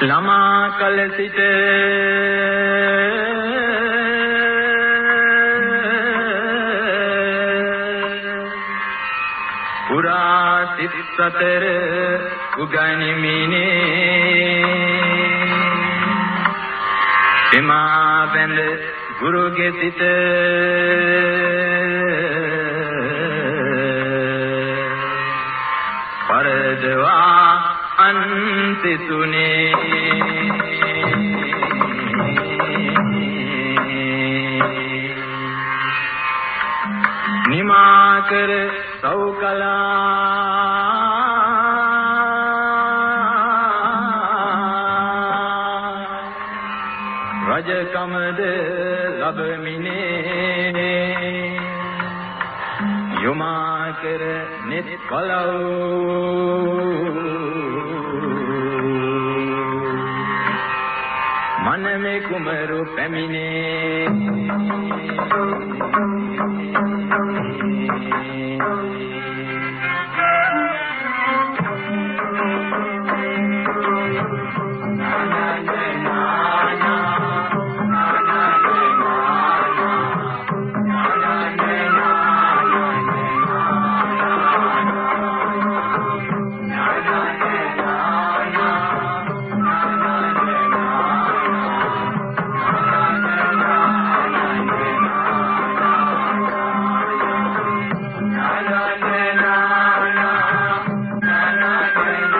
ළමා කල සිට පුරා සිත් සතර උගනිමිනේ. එමා බඳ ගුරුගේ සිට පරදවා අන්තිසුනේ නිමා කර සෞකලා. රජකමද ලැබමිනේ. යොමා කර net කලව් මනමේ කුමරු පැමිණේ? Thank you.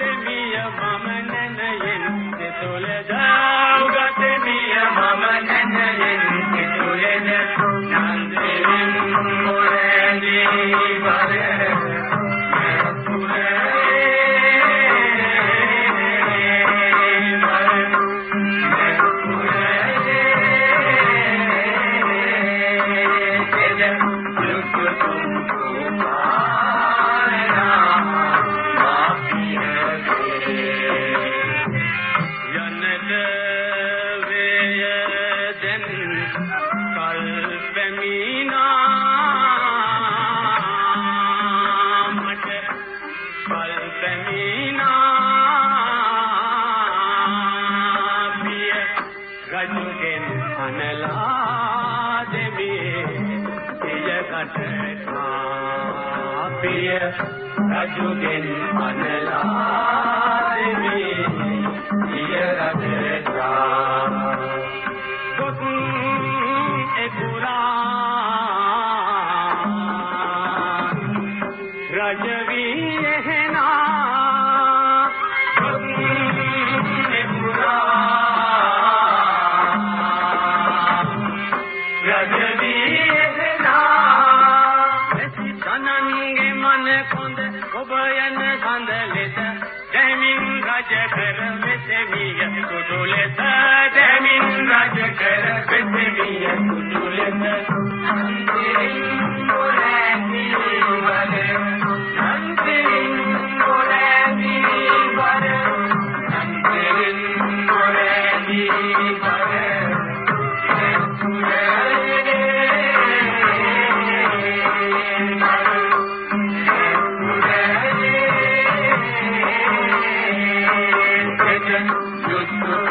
උගත මිය මම නැනයෙන්. සිතුලද උගත මිය මම නැනයෙන්. සිතුලද අනලා දෙමි පියකට පිය රජුගෙන් අනලා දෙමි රජවී තනන්ගේ මන කොඳ ඔබ යන කඳ ලෙස දැමින් රජ කර මෙසෙමිය කුඩු ලෙස දැමින් රජ කර මෙසෙමිය කුඩු ලෙස Thank you.